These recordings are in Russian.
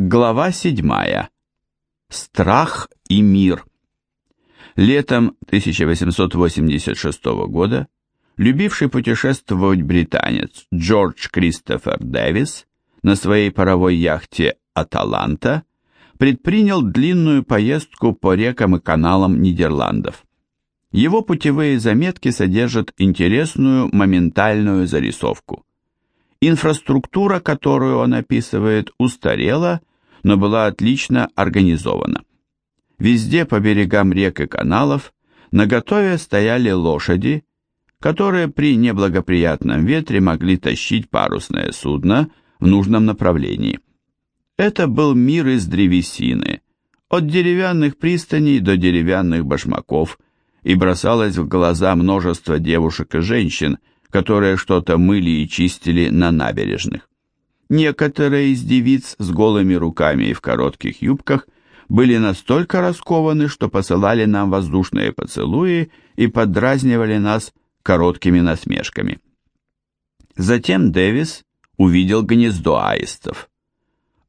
Глава 7. Страх и мир. Летом 1886 года любивший путешествовать британец Джордж Кристофер Дэвис на своей паровой яхте «Аталанта» предпринял длинную поездку по рекам и каналам Нидерландов. Его путевые заметки содержат интересную моментальную зарисовку. Инфраструктура, которую он описывает, устарела но была отлично организована. Везде по берегам рек и каналов наготове стояли лошади, которые при неблагоприятном ветре могли тащить парусное судно в нужном направлении. Это был мир из древесины, от деревянных пристаней до деревянных башмаков, и бросалось в глаза множество девушек и женщин, которые что-то мыли и чистили на набережных. Некоторые из девиц с голыми руками и в коротких юбках были настолько раскованы, что посылали нам воздушные поцелуи и подразнивали нас короткими насмешками. Затем Дэвис увидел гнездо аистов.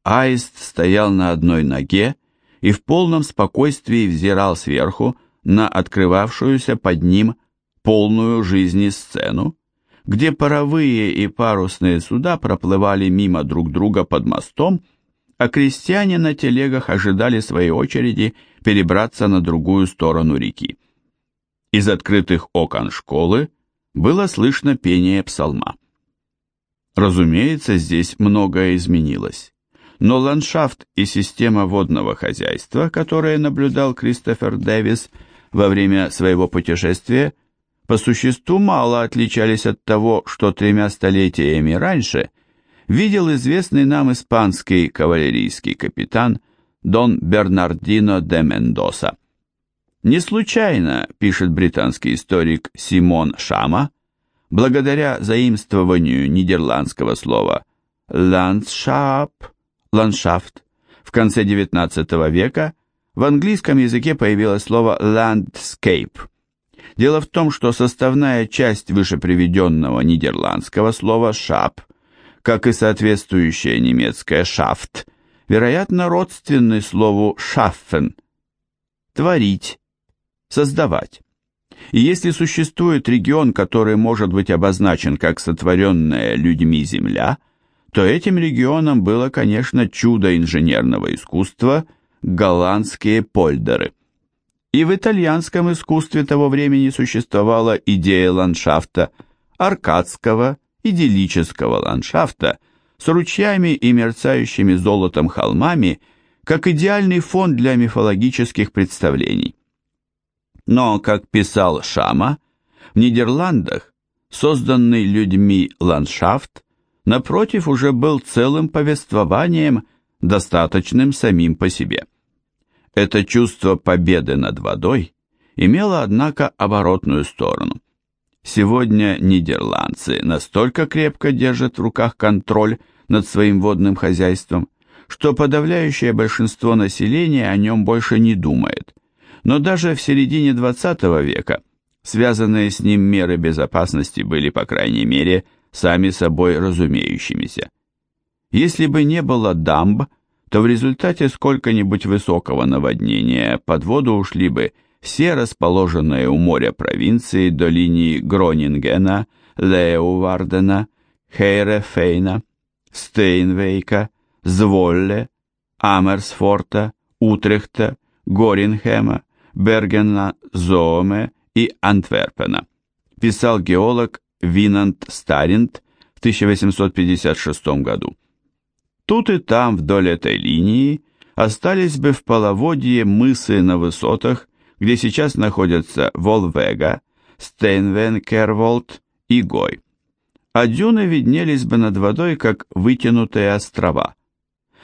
Аист стоял на одной ноге и в полном спокойствии взирал сверху на открывавшуюся под ним полную жизни сцену, где паровые и парусные суда проплывали мимо друг друга под мостом, а крестьяне на телегах ожидали своей очереди перебраться на другую сторону реки. Из открытых окон школы было слышно пение псалма. Разумеется, здесь многое изменилось, но ландшафт и система водного хозяйства, которые наблюдал Кристофер Дэвис во время своего путешествия, по существу мало отличались от того, что тремя столетиями раньше видел известный нам испанский кавалерийский капитан Дон Бернардино де Мендоса. Не случайно, пишет британский историк Симон Шама, благодаря заимствованию нидерландского слова «ландшап» – «ландшафт» в конце XIX века в английском языке появилось слово «landscape», Дело в том, что составная часть вышеприведенного нидерландского слова «шап», как и соответствующее немецкое «шафт», вероятно, родственны слову «шаффен» – «творить», «создавать». И если существует регион, который может быть обозначен как сотворенная людьми земля, то этим регионом было, конечно, чудо инженерного искусства – голландские польдеры – и в итальянском искусстве того времени существовала идея ландшафта, аркадского, идиллического ландшафта с ручьями и мерцающими золотом холмами, как идеальный фон для мифологических представлений. Но, как писал Шама, в Нидерландах созданный людьми ландшафт, напротив, уже был целым повествованием, достаточным самим по себе. Это чувство победы над водой имело, однако, оборотную сторону. Сегодня нидерландцы настолько крепко держат в руках контроль над своим водным хозяйством, что подавляющее большинство населения о нем больше не думает. Но даже в середине 20 века связанные с ним меры безопасности были, по крайней мере, сами собой разумеющимися. Если бы не было дамб, то в результате сколько-нибудь высокого наводнения под воду ушли бы все расположенные у моря провинции до линии Гронингена, Леувардена, Хейрефейна, Стейнвейка, Зволле, Амерсфорта, Утрехта, Горинхема, Бергена, Зооме и Антверпена, писал геолог Винант Старинт в 1856 году. Тут и там вдоль этой линии остались бы в половодье мысы на высотах, где сейчас находятся Волвега, Стейнвен-Керволд и Гой. А дюны виднелись бы над водой, как вытянутые острова.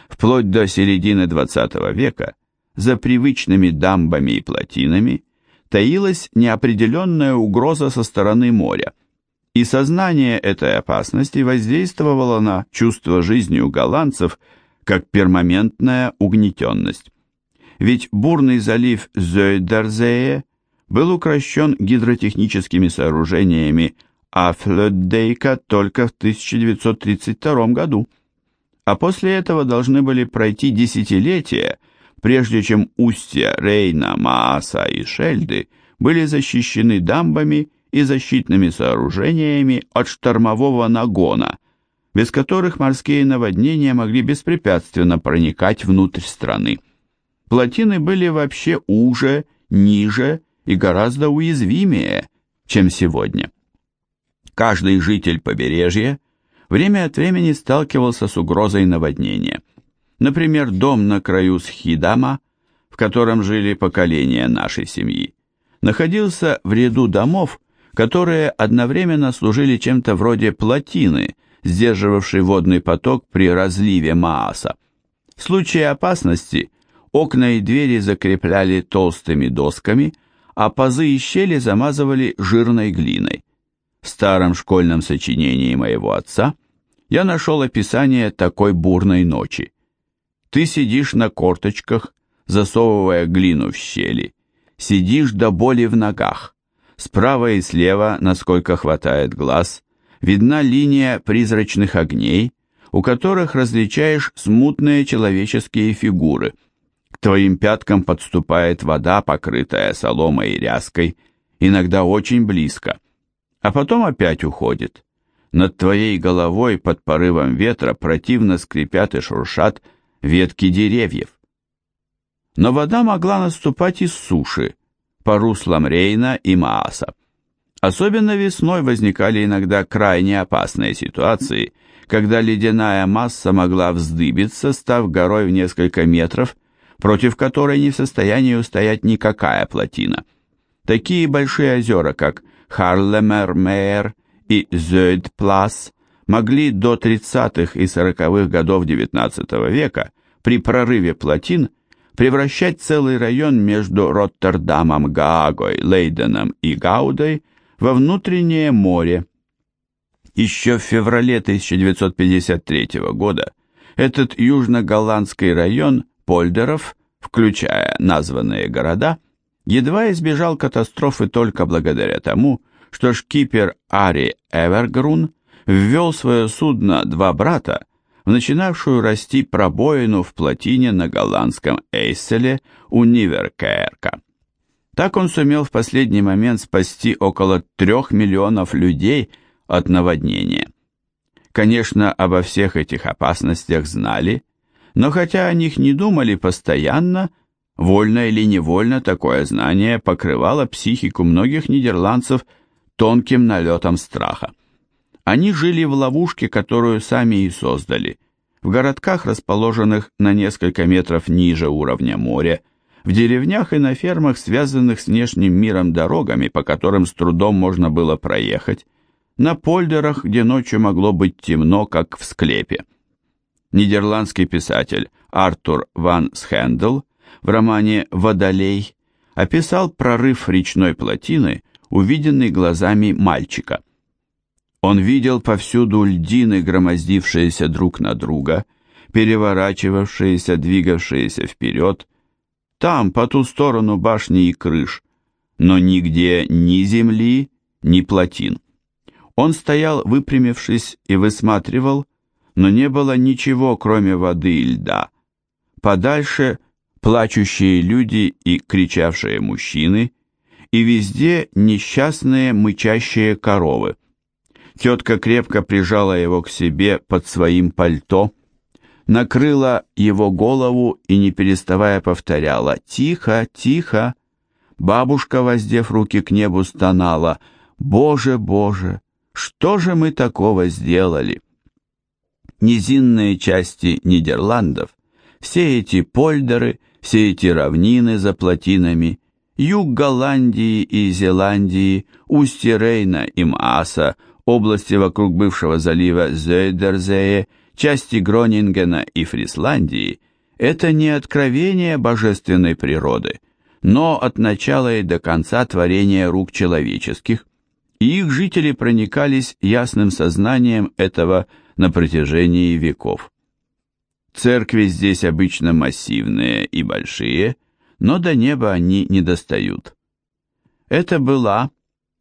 Вплоть до середины XX века за привычными дамбами и плотинами таилась неопределенная угроза со стороны моря – и сознание этой опасности воздействовало на чувство жизни у голландцев как пермоментная угнетенность. Ведь бурный залив Зойдерзее был укращен гидротехническими сооружениями Афлёддейка только в 1932 году, а после этого должны были пройти десятилетия, прежде чем устья Рейна, Мааса и Шельды были защищены дамбами и защитными сооружениями от штормового нагона, без которых морские наводнения могли беспрепятственно проникать внутрь страны. Плотины были вообще уже, ниже и гораздо уязвимее, чем сегодня. Каждый житель побережья время от времени сталкивался с угрозой наводнения. Например, дом на краю Схидама, в котором жили поколения нашей семьи, находился в ряду домов, которые одновременно служили чем-то вроде плотины, сдерживавшей водный поток при разливе Мааса. В случае опасности окна и двери закрепляли толстыми досками, а пазы и щели замазывали жирной глиной. В старом школьном сочинении моего отца я нашел описание такой бурной ночи. Ты сидишь на корточках, засовывая глину в щели, сидишь до боли в ногах. Справа и слева, насколько хватает глаз, видна линия призрачных огней, у которых различаешь смутные человеческие фигуры. К твоим пяткам подступает вода, покрытая соломой и ряской, иногда очень близко а потом опять уходит. Над твоей головой под порывом ветра противно скрипят и шуршат ветки деревьев. Но вода могла наступать из суши, по руслам Рейна и Мааса. Особенно весной возникали иногда крайне опасные ситуации, когда ледяная масса могла вздыбиться, став горой в несколько метров, против которой не в состоянии устоять никакая плотина. Такие большие озера, как Харлемер-Мейер и Зöйд-Плас могли до 30-х и 40-х годов XIX века при прорыве плотин превращать целый район между Роттердамом, Гаагой, Лейденом и Гаудой во внутреннее море. Еще в феврале 1953 года этот южно-голландский район Польдеров, включая названные города, едва избежал катастрофы только благодаря тому, что шкипер Ари Эвергрун ввел свое судно «Два брата» в начинавшую расти пробоину в плотине на голландском Эйселе у Ниверкерка. Так он сумел в последний момент спасти около трех миллионов людей от наводнения. Конечно, обо всех этих опасностях знали, но хотя о них не думали постоянно, Вольно или невольно такое знание покрывало психику многих нидерландцев тонким налетом страха. Они жили в ловушке, которую сами и создали, в городках, расположенных на несколько метров ниже уровня моря, в деревнях и на фермах, связанных с внешним миром дорогами, по которым с трудом можно было проехать, на польдерах, где ночью могло быть темно, как в склепе. Нидерландский писатель Артур ван Схендел – в романе «Водолей» описал прорыв речной плотины, увиденный глазами мальчика. Он видел повсюду льдины, громоздившиеся друг на друга, переворачивавшиеся, двигавшиеся вперед, там, по ту сторону башни и крыш, но нигде ни земли, ни плотин. Он стоял, выпрямившись, и высматривал, но не было ничего, кроме воды и льда. Подальше плачущие люди и кричавшие мужчины, и везде несчастные мычащие коровы. Тетка крепко прижала его к себе под своим пальто, накрыла его голову и, не переставая, повторяла «Тихо, тихо!» Бабушка, воздев руки к небу, стонала «Боже, Боже, что же мы такого сделали?» Низинные части Нидерландов, все эти польдеры – все эти равнины за плотинами, юг Голландии и Зеландии, устье Рейна и Мааса, области вокруг бывшего залива Зейдерзее, части Гронингена и Фрисландии – это не откровение божественной природы, но от начала и до конца творения рук человеческих, и их жители проникались ясным сознанием этого на протяжении веков. Церкви здесь обычно массивные и большие, но до неба они не достают. Это была,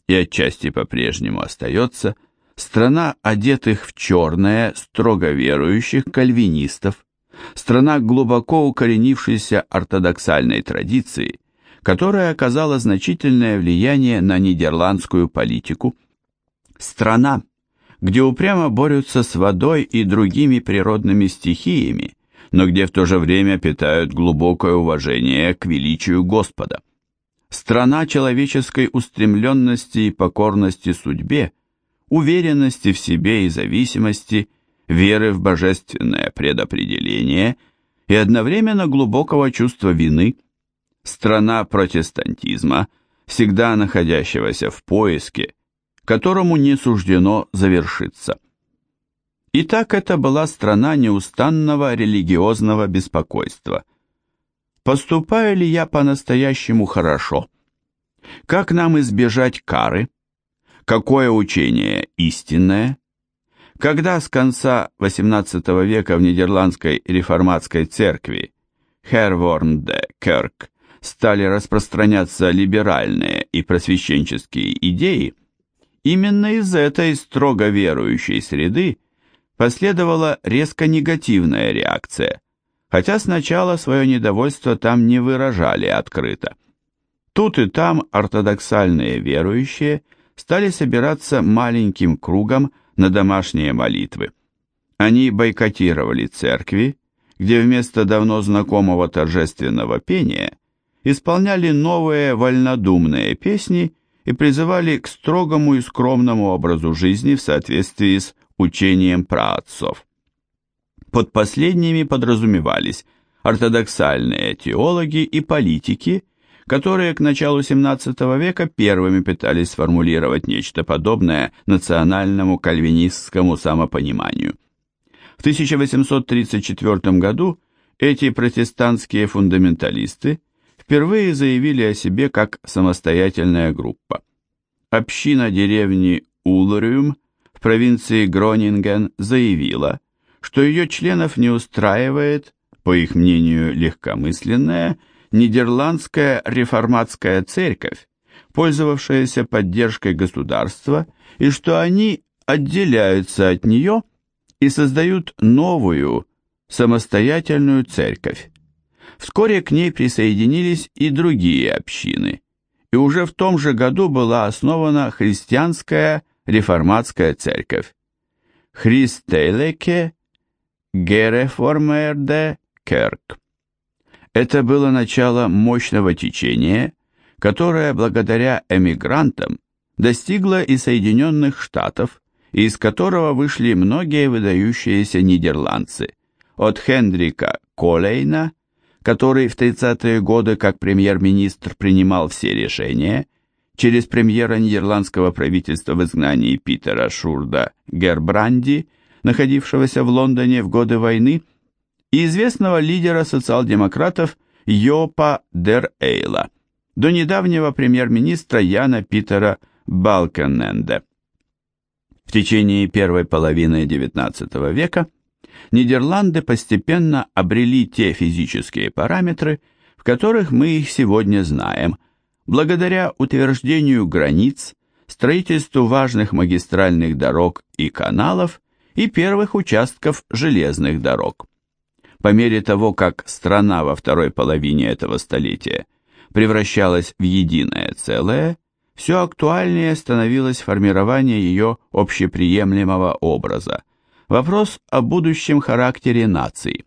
и отчасти по-прежнему остается, страна одетых в черное, строго верующих кальвинистов, страна глубоко укоренившейся ортодоксальной традиции, которая оказала значительное влияние на нидерландскую политику, страна, где упрямо борются с водой и другими природными стихиями, но где в то же время питают глубокое уважение к величию Господа. Страна человеческой устремленности и покорности судьбе, уверенности в себе и зависимости, веры в божественное предопределение и одновременно глубокого чувства вины, страна протестантизма, всегда находящегося в поиске, которому не суждено завершиться. Итак, это была страна неустанного религиозного беспокойства. Поступаю ли я по-настоящему хорошо? Как нам избежать кары? Какое учение истинное? Когда с конца XVIII века в Нидерландской реформатской церкви Херворнде Керк стали распространяться либеральные и просвещенческие идеи, именно из этой строго верующей среды последовала резко негативная реакция, хотя сначала свое недовольство там не выражали открыто. Тут и там ортодоксальные верующие стали собираться маленьким кругом на домашние молитвы. Они бойкотировали церкви, где вместо давно знакомого торжественного пения исполняли новые вольнодумные песни и призывали к строгому и скромному образу жизни в соответствии с учением праотцов. Под последними подразумевались ортодоксальные теологи и политики, которые к началу XVII века первыми пытались сформулировать нечто подобное национальному кальвинистскому самопониманию. В 1834 году эти протестантские фундаменталисты впервые заявили о себе как самостоятельная группа. Община деревни Улриум в провинции Гронинген заявила, что ее членов не устраивает, по их мнению легкомысленная, Нидерландская реформатская церковь, пользовавшаяся поддержкой государства, и что они отделяются от нее и создают новую, самостоятельную церковь. Вскоре к ней присоединились и другие общины, и уже в том же году была основана христианская реформатская церковь. Христейлеке Гереформерде Керк. Это было начало мощного течения, которое благодаря эмигрантам достигло и Соединенных Штатов, из которого вышли многие выдающиеся нидерландцы, от Хендрика Колейна который в 30-е годы как премьер-министр принимал все решения, через премьера нидерландского правительства в изгнании Питера Шурда Гербранди, находившегося в Лондоне в годы войны, и известного лидера социал-демократов Йопа Дер Эйла, до недавнего премьер-министра Яна Питера Балкененде. В течение первой половины XIX века Нидерланды постепенно обрели те физические параметры, в которых мы их сегодня знаем, благодаря утверждению границ, строительству важных магистральных дорог и каналов и первых участков железных дорог. По мере того, как страна во второй половине этого столетия превращалась в единое целое, все актуальнее становилось формирование ее общеприемлемого образа – вопрос о будущем характере нации.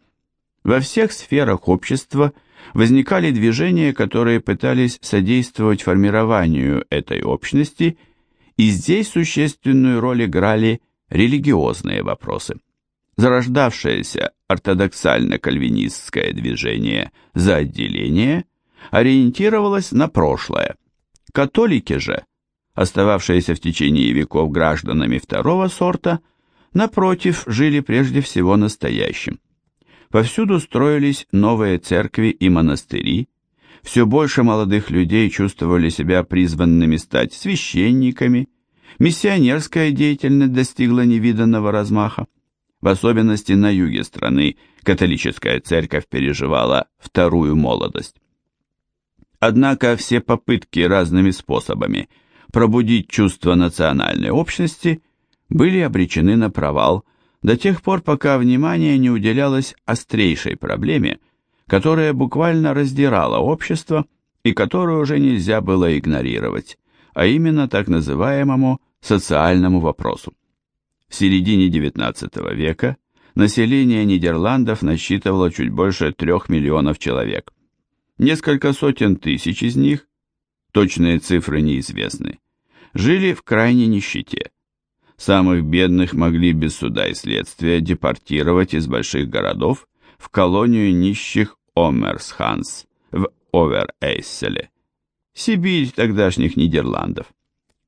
Во всех сферах общества возникали движения, которые пытались содействовать формированию этой общности, и здесь существенную роль играли религиозные вопросы. Зарождавшееся ортодоксально-кальвинистское движение за отделение ориентировалось на прошлое. Католики же, остававшиеся в течение веков гражданами второго сорта – напротив, жили прежде всего настоящим. Повсюду строились новые церкви и монастыри, все больше молодых людей чувствовали себя призванными стать священниками, миссионерская деятельность достигла невиданного размаха. В особенности на юге страны католическая церковь переживала вторую молодость. Однако все попытки разными способами пробудить чувство национальной общности были обречены на провал до тех пор, пока внимание не уделялось острейшей проблеме, которая буквально раздирала общество и которую уже нельзя было игнорировать, а именно так называемому социальному вопросу. В середине XIX века население Нидерландов насчитывало чуть больше трех миллионов человек. Несколько сотен тысяч из них, точные цифры неизвестны, жили в крайней нищете. Самых бедных могли без суда и следствия депортировать из больших городов в колонию нищих Омерсханс в Оверэйселе, Сибирь тогдашних Нидерландов.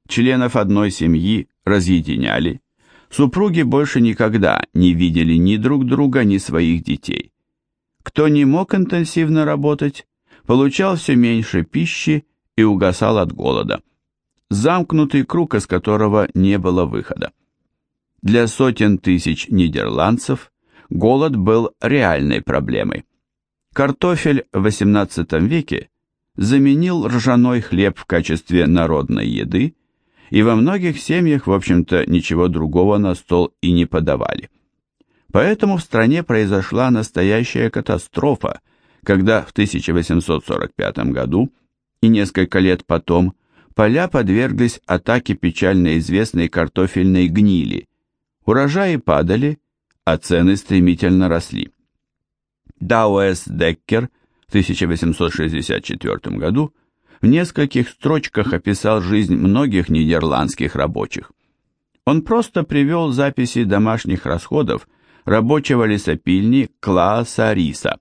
Членов одной семьи разъединяли, супруги больше никогда не видели ни друг друга, ни своих детей. Кто не мог интенсивно работать, получал все меньше пищи и угасал от голода замкнутый круг, из которого не было выхода. Для сотен тысяч нидерландцев голод был реальной проблемой. Картофель в XVIII веке заменил ржаной хлеб в качестве народной еды, и во многих семьях, в общем-то, ничего другого на стол и не подавали. Поэтому в стране произошла настоящая катастрофа, когда в 1845 году и несколько лет потом поля подверглись атаке печально известной картофельной гнили. Урожаи падали, а цены стремительно росли. Дауэс Деккер 1864 году в нескольких строчках описал жизнь многих нидерландских рабочих. Он просто привел записи домашних расходов рабочего лесопильни Клааса Риса.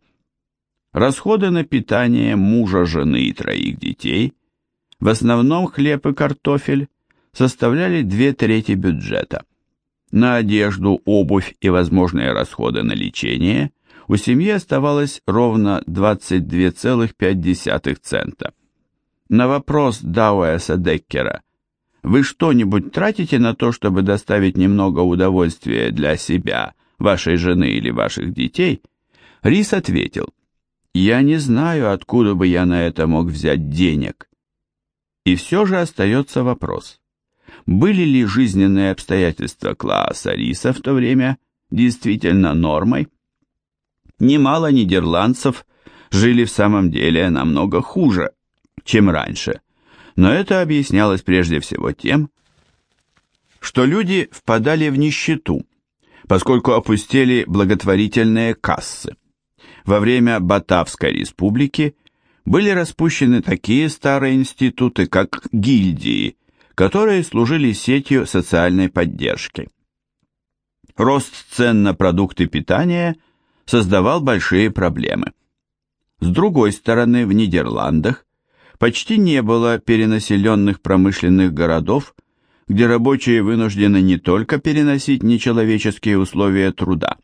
Расходы на питание мужа, жены и троих детей в основном хлеб и картофель составляли две трети бюджета. На одежду, обувь и возможные расходы на лечение у семьи оставалось ровно 22,5 цента. На вопрос Дауэса Деккера «Вы что-нибудь тратите на то, чтобы доставить немного удовольствия для себя, вашей жены или ваших детей?» Рис ответил «Я не знаю, откуда бы я на это мог взять денег. И все же остается вопрос, были ли жизненные обстоятельства класса риса в то время действительно нормой? Немало нидерландцев жили в самом деле намного хуже, чем раньше, но это объяснялось прежде всего тем, что люди впадали в нищету, поскольку опустили благотворительные кассы. Во время Батавской республики были распущены такие старые институты, как гильдии, которые служили сетью социальной поддержки. Рост цен на продукты питания создавал большие проблемы. С другой стороны, в Нидерландах почти не было перенаселенных промышленных городов, где рабочие вынуждены не только переносить нечеловеческие условия труда,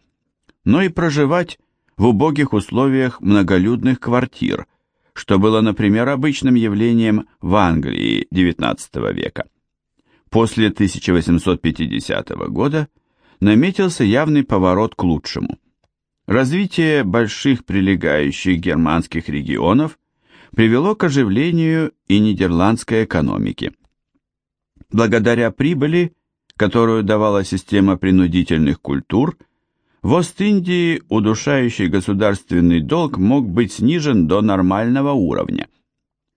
но и проживать в убогих условиях многолюдных квартир, что было, например, обычным явлением в Англии XIX века. После 1850 года наметился явный поворот к лучшему. Развитие больших прилегающих германских регионов привело к оживлению и нидерландской экономики. Благодаря прибыли, которую давала система принудительных культур – в Ост-Индии удушающий государственный долг мог быть снижен до нормального уровня,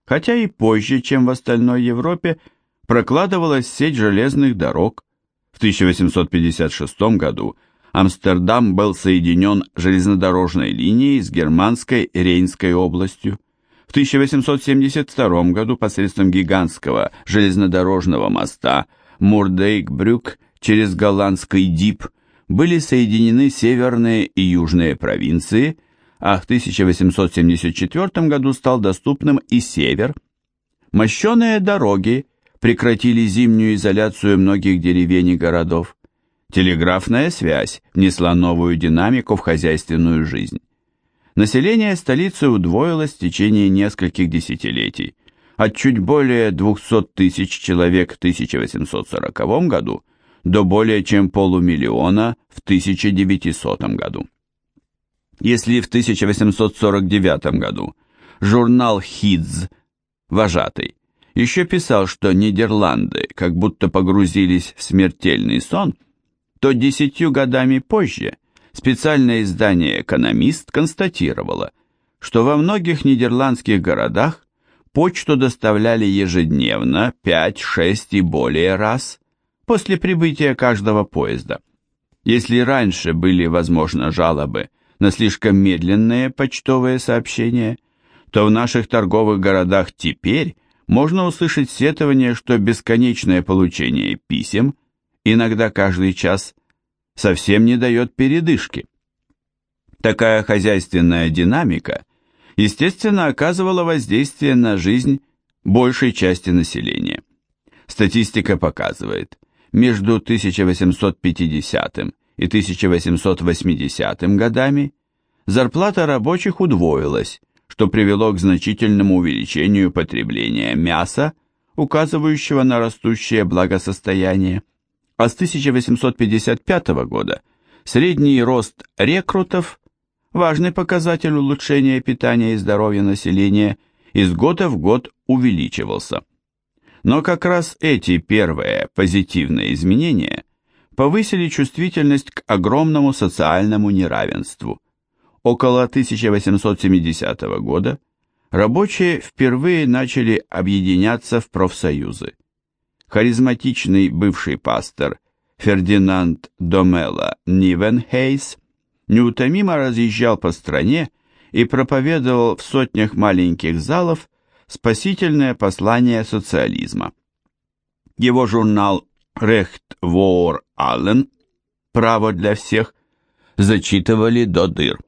хотя и позже, чем в остальной Европе, прокладывалась сеть железных дорог. В 1856 году Амстердам был соединен железнодорожной линией с германской Рейнской областью. В 1872 году посредством гигантского железнодорожного моста Мурдейк-Брюк через голландский Дип – были соединены северные и южные провинции, а в 1874 году стал доступным и север. Мощеные дороги прекратили зимнюю изоляцию многих деревень и городов. Телеграфная связь внесла новую динамику в хозяйственную жизнь. Население столицы удвоилось в течение нескольких десятилетий, от чуть более 200 тысяч человек в 1840 году до более чем полумиллиона в 1900 году. Если в 1849 году журнал «Хидз» вожатый еще писал, что Нидерланды как будто погрузились в смертельный сон, то десятью годами позже специальное издание «Экономист» констатировало, что во многих нидерландских городах почту доставляли ежедневно 5-6 и более раз после прибытия каждого поезда. Если раньше были, возможно, жалобы на слишком медленные почтовые сообщения, то в наших торговых городах теперь можно услышать сетование, что бесконечное получение писем, иногда каждый час, совсем не дает передышки. Такая хозяйственная динамика, естественно, оказывала воздействие на жизнь большей части населения. Статистика показывает, между 1850 и 1880 годами зарплата рабочих удвоилась, что привело к значительному увеличению потребления мяса, указывающего на растущее благосостояние, а с 1855 года средний рост рекрутов, важный показатель улучшения питания и здоровья населения, из года в год увеличивался. Но как раз эти первые позитивные изменения повысили чувствительность к огромному социальному неравенству. Около 1870 года рабочие впервые начали объединяться в профсоюзы. Харизматичный бывший пастор Фердинанд Домела Нивенхейс неутомимо разъезжал по стране и проповедовал в сотнях маленьких залов спасительное послание социализма. Его журнал «Рехт Воор Аллен» «Право для всех» зачитывали до дыр.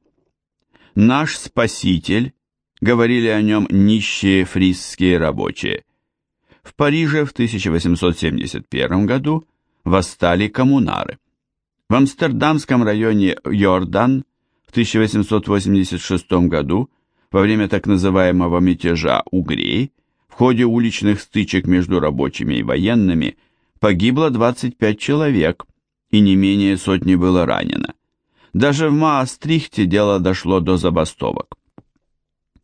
«Наш спаситель», говорили о нем нищие фрисские рабочие. В Париже в 1871 году восстали коммунары. В Амстердамском районе Йордан в 1886 году во время так называемого мятежа угрей в ходе уличных стычек между рабочими и военными погибло 25 человек и не менее сотни было ранено. Даже в Маастрихте дело дошло до забастовок.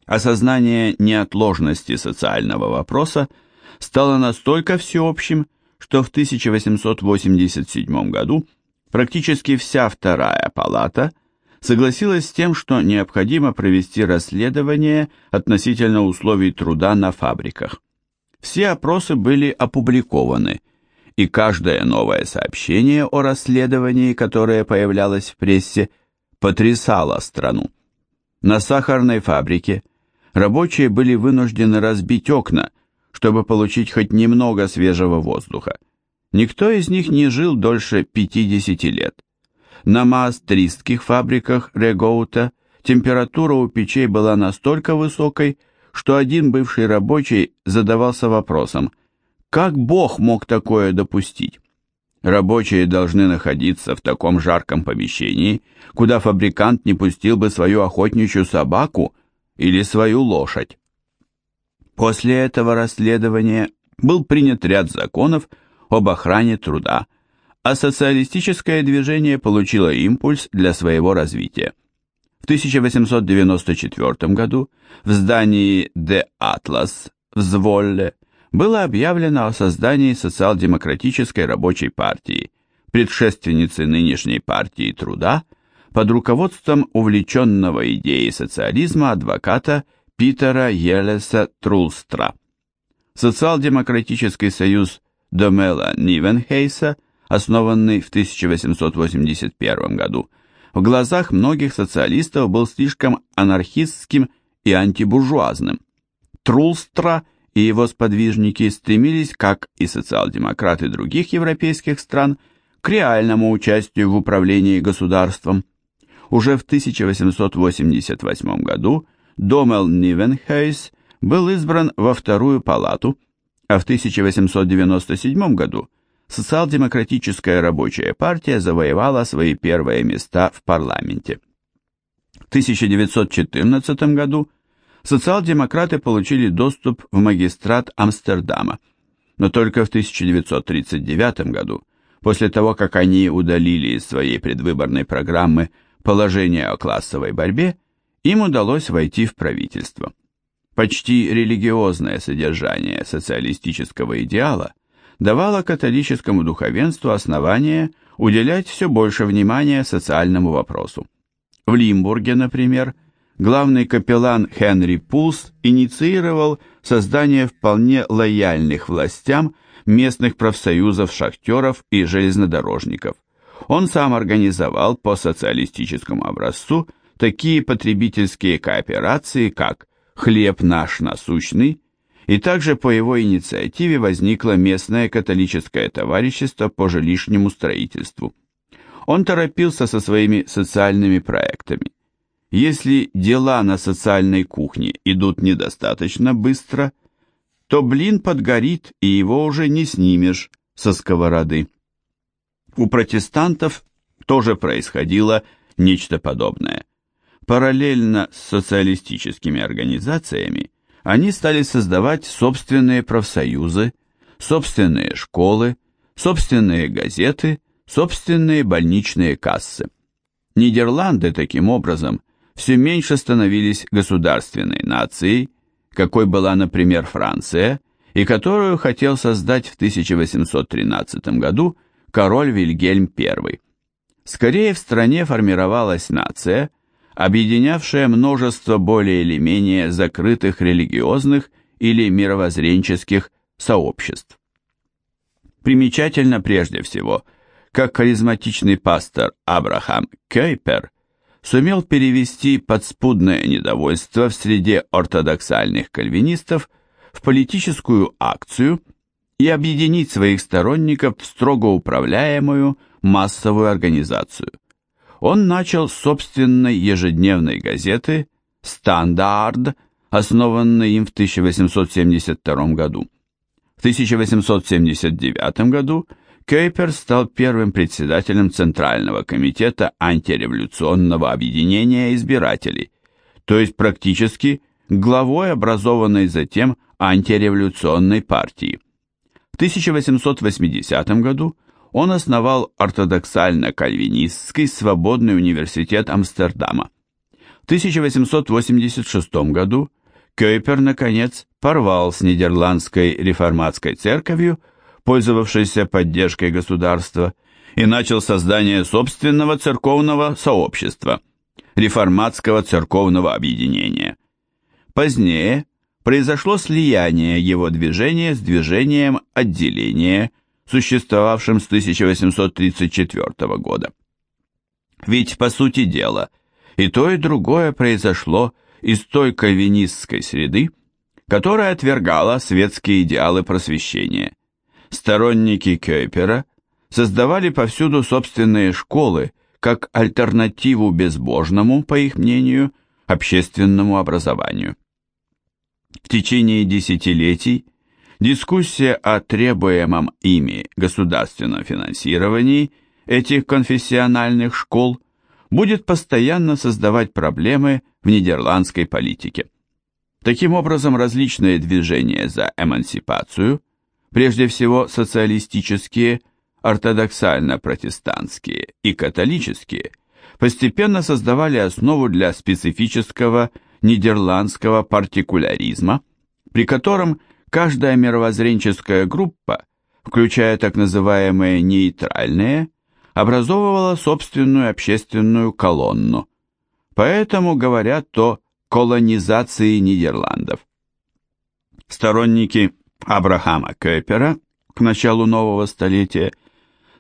Осознание неотложности социального вопроса стало настолько всеобщим, что в 1887 году практически вся вторая палата – согласилась с тем, что необходимо провести расследование относительно условий труда на фабриках. Все опросы были опубликованы, и каждое новое сообщение о расследовании, которое появлялось в прессе, потрясало страну. На сахарной фабрике рабочие были вынуждены разбить окна, чтобы получить хоть немного свежего воздуха. Никто из них не жил дольше 50 лет. На маастрийских фабриках Регоута температура у печей была настолько высокой, что один бывший рабочий задавался вопросом, как Бог мог такое допустить? Рабочие должны находиться в таком жарком помещении, куда фабрикант не пустил бы свою охотничью собаку или свою лошадь. После этого расследования был принят ряд законов об охране труда, а социалистическое движение получило импульс для своего развития. В 1894 году в здании «Де Атлас» в Зволле было объявлено о создании социал-демократической рабочей партии, предшественницы нынешней партии труда, под руководством увлеченного идеей социализма адвоката Питера Елеса Трулстра. Социал-демократический союз Домела Нивенхейса – основанный в 1881 году, в глазах многих социалистов был слишком анархистским и антибуржуазным. Трулстра и его сподвижники стремились, как и социал-демократы других европейских стран, к реальному участию в управлении государством. Уже в 1888 году Домел Нивенхейс был избран во вторую палату, а в 1897 году социал-демократическая рабочая партия завоевала свои первые места в парламенте. В 1914 году социал-демократы получили доступ в магистрат Амстердама, но только в 1939 году, после того, как они удалили из своей предвыборной программы положение о классовой борьбе, им удалось войти в правительство. почти религиозное содержание социалистического идеала давало католическому духовенству основание уделять все больше внимания социальному вопросу. В Лимбурге, например, главный капеллан Хенри Пулс инициировал создание вполне лояльных властям местных профсоюзов шахтеров и железнодорожников. Он сам организовал по социалистическому образцу такие потребительские кооперации, как «Хлеб наш насущный», и также по его инициативе возникло местное католическое товарищество по жилищному строительству. Он торопился со своими социальными проектами. Если дела на социальной кухне идут недостаточно быстро, то блин подгорит, и его уже не снимешь со сковороды. У протестантов тоже происходило нечто подобное. Параллельно с социалистическими организациями они стали создавать собственные профсоюзы, собственные школы, собственные газеты, собственные больничные кассы. Нидерланды таким образом все меньше становились государственной нацией, какой была, например, Франция, и которую хотел создать в 1813 году король Вильгельм I. Скорее в стране формировалась нация, объединявшая множество более или менее закрытых религиозных или мировоззренческих сообществ. Примечательно прежде всего, как харизматичный пастор Абрахам Кейпер сумел перевести подспудное недовольство в среде ортодоксальных кальвинистов в политическую акцию и объединить своих сторонников в строго управляемую массовую организацию – он начал с собственной ежедневной газеты «Стандарт», основанной им в 1872 году. В 1879 году Кейпер стал первым председателем Центрального комитета антиреволюционного объединения избирателей, то есть практически главой образованной затем антиреволюционной партии. В 1880 году он основал ортодоксально-кальвинистский свободный университет Амстердама. В 1886 году Кейпер, наконец, порвал с нидерландской реформатской церковью, пользовавшейся поддержкой государства, и начал создание собственного церковного сообщества, реформатского церковного объединения. Позднее произошло слияние его движения с движением отделения – существовавшим с 1834 года. Ведь, по сути дела, и то, и другое произошло из той кальвинистской среды, которая отвергала светские идеалы просвещения. Сторонники Кёйпера создавали повсюду собственные школы как альтернативу безбожному, по их мнению, общественному образованию. В течение десятилетий Дискуссия о требуемом ими государственном финансировании этих конфессиональных школ будет постоянно создавать проблемы в нидерландской политике. Таким образом, различные движения за эмансипацию, прежде всего социалистические, ортодоксально-протестантские и католические, постепенно создавали основу для специфического нидерландского партикуляризма, при котором Каждая мировоззренческая группа, включая так называемые нейтральные, образовывала собственную общественную колонну. Поэтому говорят о колонизации Нидерландов. Сторонники Абрахама Кёпера к началу нового столетия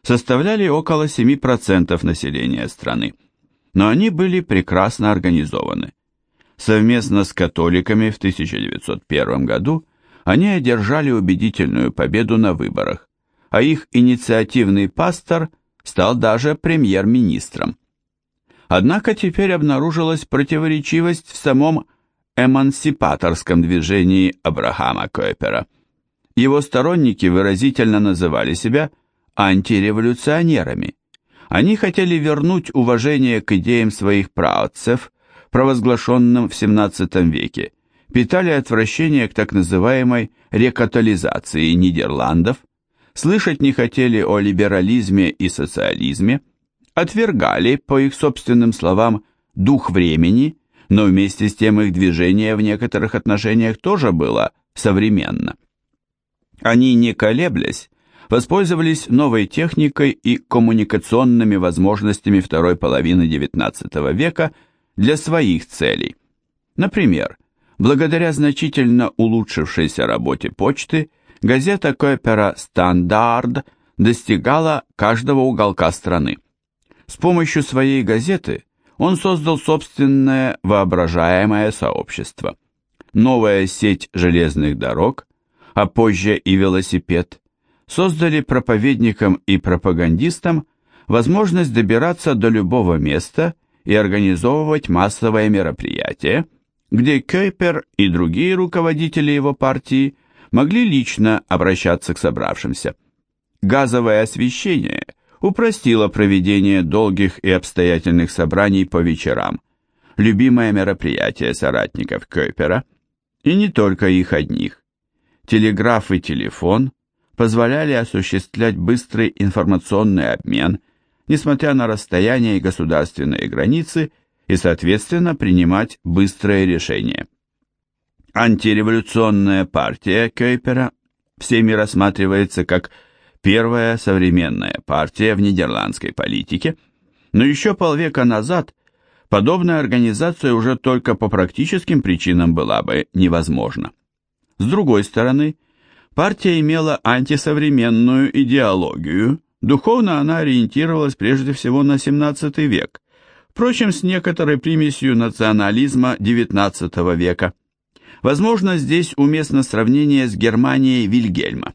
составляли около 7% населения страны, но они были прекрасно организованы. Совместно с католиками в 1901 году они одержали убедительную победу на выборах, а их инициативный пастор стал даже премьер-министром. Однако теперь обнаружилась противоречивость в самом эмансипаторском движении Абрахама Койпера. Его сторонники выразительно называли себя антиреволюционерами. Они хотели вернуть уважение к идеям своих праотцев, провозглашенным в XVII веке, питали отвращение к так называемой рекатализации Нидерландов, слышать не хотели о либерализме и социализме, отвергали, по их собственным словам, дух времени, но вместе с тем их движение в некоторых отношениях тоже было современно. Они, не колеблясь, воспользовались новой техникой и коммуникационными возможностями второй половины XIX века для своих целей. Например, благодаря значительно улучшившейся работе почты, газета Койпера «Стандард» достигала каждого уголка страны. С помощью своей газеты он создал собственное воображаемое сообщество. Новая сеть железных дорог, а позже и велосипед, создали проповедникам и пропагандистам возможность добираться до любого места и организовывать массовые мероприятия, где Кейпер и другие руководители его партии могли лично обращаться к собравшимся. Газовое освещение упростило проведение долгих и обстоятельных собраний по вечерам, любимое мероприятие соратников Кейпера, и не только их одних. Телеграф и телефон позволяли осуществлять быстрый информационный обмен, несмотря на расстояние и государственные границы, и, соответственно, принимать быстрые решения. Антиреволюционная партия Кейпера всеми рассматривается как первая современная партия в нидерландской политике, но еще полвека назад подобная организация уже только по практическим причинам была бы невозможна. С другой стороны, Партия имела антисовременную идеологию, духовно она ориентировалась прежде всего на XVII век, впрочем, с некоторой примесью национализма XIX века. Возможно, здесь уместно сравнение с Германией Вильгельма.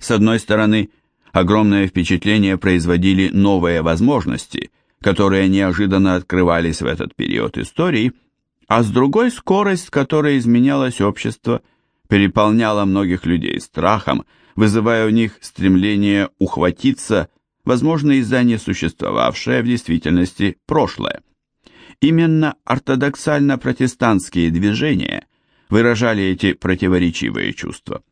С одной стороны, огромное впечатление производили новые возможности, которые неожиданно открывались в этот период истории, а с другой скорость, с которой изменялось общество – переполняла многих людей страхом, вызывая у них стремление ухватиться, возможно, из-за несуществовавшее в действительности прошлое. Именно ортодоксально-протестантские движения выражали эти противоречивые чувства.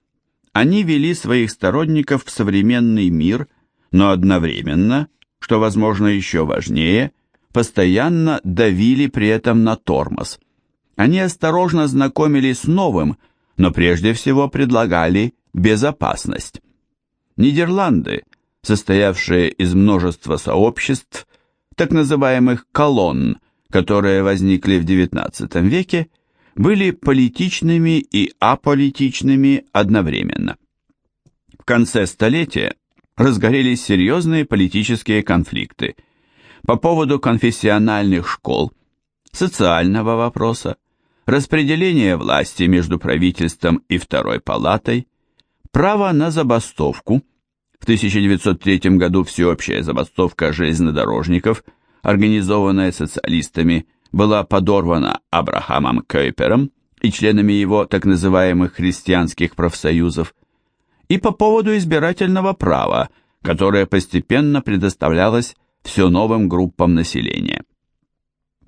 Они вели своих сторонников в современный мир, но одновременно, что, возможно, еще важнее, постоянно давили при этом на тормоз. Они осторожно знакомились с новым – но прежде всего предлагали безопасность. Нидерланды, состоявшие из множества сообществ, так называемых колонн, которые возникли в XIX веке, были политичными и аполитичными одновременно. В конце столетия разгорелись серьезные политические конфликты по поводу конфессиональных школ, социального вопроса, распределение власти между правительством и второй палатой, право на забастовку, в 1903 году всеобщая забастовка железнодорожников, организованная социалистами, была подорвана Абрахамом Кейпером и членами его так называемых христианских профсоюзов, и по поводу избирательного права, которое постепенно предоставлялось все новым группам населения.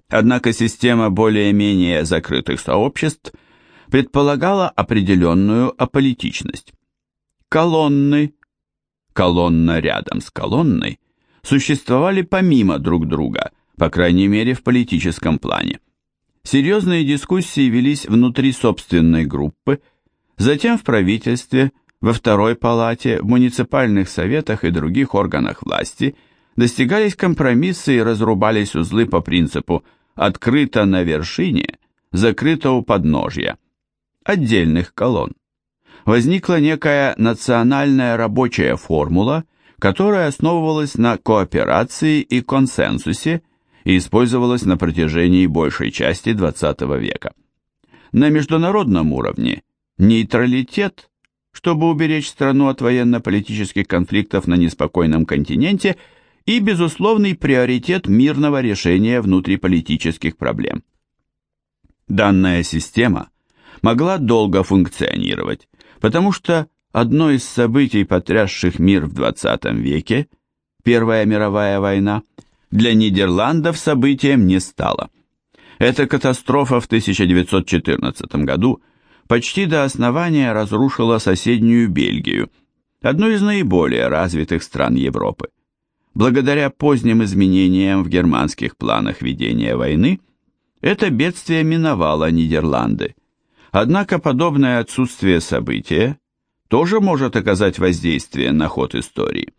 Однако система более-менее закрытых сообществ предполагала определенную аполитичность. Колонны, колонна рядом с колонной, существовали помимо друг друга, по крайней мере в политическом плане. Серьезные дискуссии велись внутри собственной группы, затем в правительстве, во второй палате, в муниципальных советах и других органах власти – достигались компромиссы и разрубались узлы по принципу «открыто на вершине, закрыто у подножья» отдельных колонн. Возникла некая национальная рабочая формула, которая основывалась на кооперации и консенсусе и использовалась на протяжении большей части XX века. На международном уровне нейтралитет, чтобы уберечь страну от военно-политических конфликтов на неспокойном континенте – и безусловный приоритет мирного решения внутриполитических проблем. Данная система могла долго функционировать, потому что одно из событий, потрясших мир в XX веке, Первая мировая война, для Нидерландов событием не стала. Эта катастрофа в 1914 году почти до основания разрушила соседнюю Бельгию, одну из наиболее развитых стран Европы. Благодаря поздним изменениям в германских планах ведения войны, Это бедствие миновало Нидерланды. Однако подобное отсутствие события тоже может оказать воздействие на ход истории.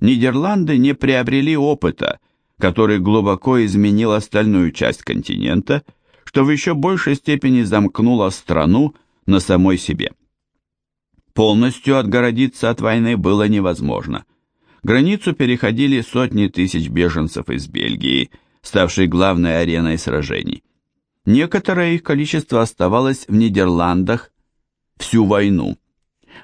Нидерланды не приобрели опыта, который глубоко изменил остальную часть континента, что в еще большей степени замкнуло страну на самой себе. Полностью отгородиться от войны было невозможно. Границу переходили сотни тысяч беженцев из Бельгии, ставшей главной ареной сражений. Некоторое их количество оставалось в Нидерландах всю войну.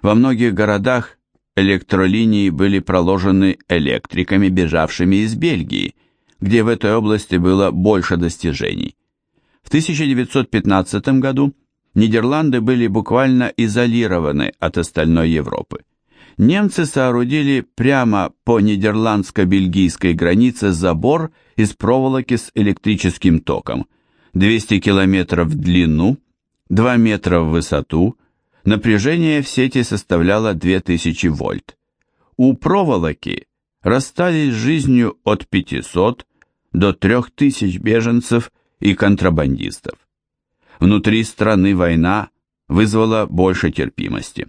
Во многих городах электролинии были проложены электриками, бежавшими из Бельгии, где в этой области было больше достижений. В 1915 году Нидерланды были буквально изолированы от остальной Европы. Немцы соорудили прямо по нидерландско-бельгийской границе забор из проволоки с электрическим током, 200 километров в длину, 2 метра в высоту, напряжение в сети составляло 2000 вольт. У проволоки расстались с жизнью от 500 до 3000 беженцев и контрабандистов. Внутри страны война вызвала больше терпимости.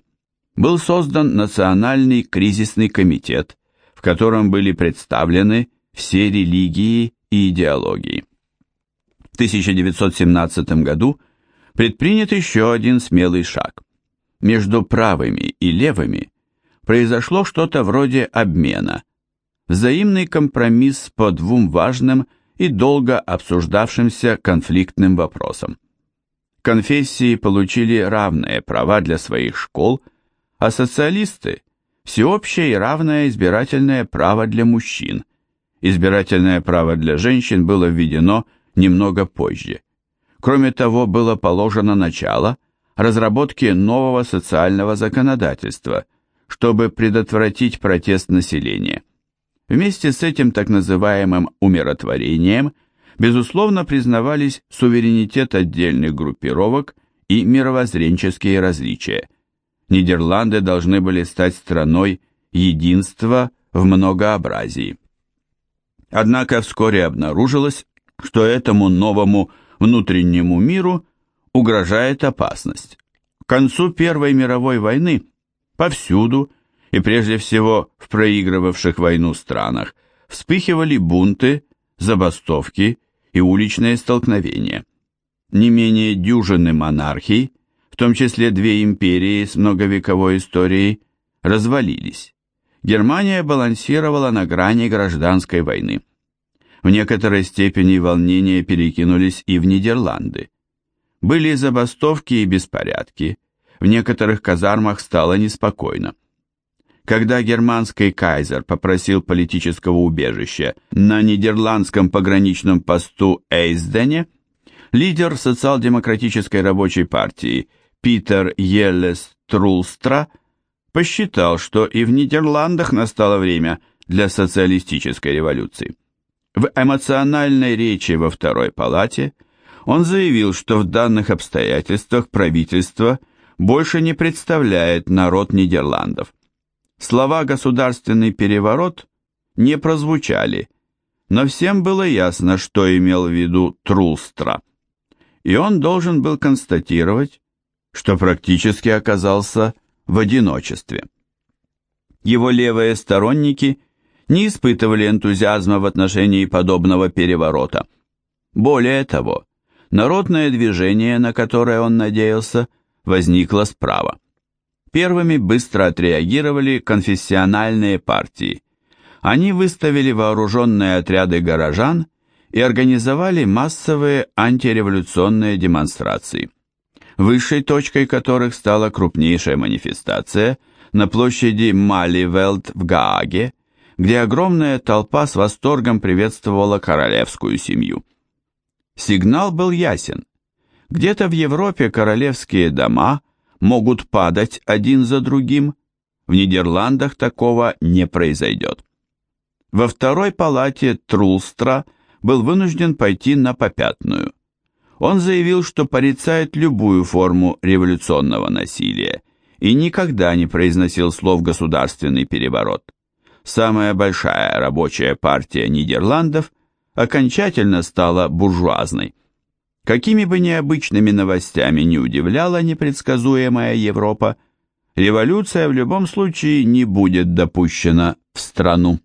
Был создан Национальный кризисный комитет, в котором были представлены все религии и идеологии. В 1917 году предпринят еще один смелый шаг. Между правыми и левыми произошло что-то вроде обмена, взаимный компромисс по двум важным и долго обсуждавшимся конфликтным вопросам конфессии получили равные права для своих школ, а социалисты – всеобщее и равное избирательное право для мужчин. Избирательное право для женщин было введено немного позже. Кроме того, было положено начало разработке нового социального законодательства, чтобы предотвратить протест населения. Вместе с этим так называемым умиротворением – безусловно признавались суверенитет отдельных группировок и мировоззренческие различия. Нидерланды должны были стать страной единства в многообразии. Однако вскоре обнаружилось, что этому новому внутреннему миру угрожает опасность. К концу Первой мировой войны повсюду, и прежде всего в проигрывавших войну странах, вспыхивали бунты, забастовки и уличные столкновения. Не менее дюжины монархий, в том числе две империи с многовековой историей, развалились. Германия балансировала на грани гражданской войны. В некоторой степени волнения перекинулись и в Нидерланды. Были забастовки и беспорядки, в некоторых казармах стало неспокойно. Когда германский кайзер попросил политического убежища на нидерландском пограничном посту Эйсдене, лидер социал-демократической рабочей партии Питер Еллес Трулстра посчитал, что и в Нидерландах настало время для социалистической революции. В эмоциональной речи во второй палате он заявил, что в данных обстоятельствах правительство больше не представляет народ Нидерландов. Слова «государственный переворот» не прозвучали, но всем было ясно, что имел в виду Трулстра. И он должен был констатировать, что практически оказался в одиночестве. Его левые сторонники не испытывали энтузиазма в отношении подобного переворота. Более того, народное движение, на которое он надеялся, возникло справа. Первыми быстро отреагировали конфессиональные партии. Они выставили вооруженные отряды горожан и организовали массовые антиреволюционные демонстрации, высшей точкой которых стала крупнейшая манифестация на площади Маливелд в Гааге, где огромная толпа с восторгом приветствовала королевскую семью. Сигнал был ясен. Где-то в Европе королевские дома – могут падать один за другим, в Нидерландах такого не произойдет. Во второй палате Трулстра был вынужден пойти на попятную. Он заявил, что порицает любую форму революционного насилия и никогда не произносил слов «государственный переворот». Самая большая рабочая партия Нидерландов окончательно стала буржуазной. Какими бы необычными новостями не удивляла непредсказуемая Европа, революция в любом случае не будет допущена в страну.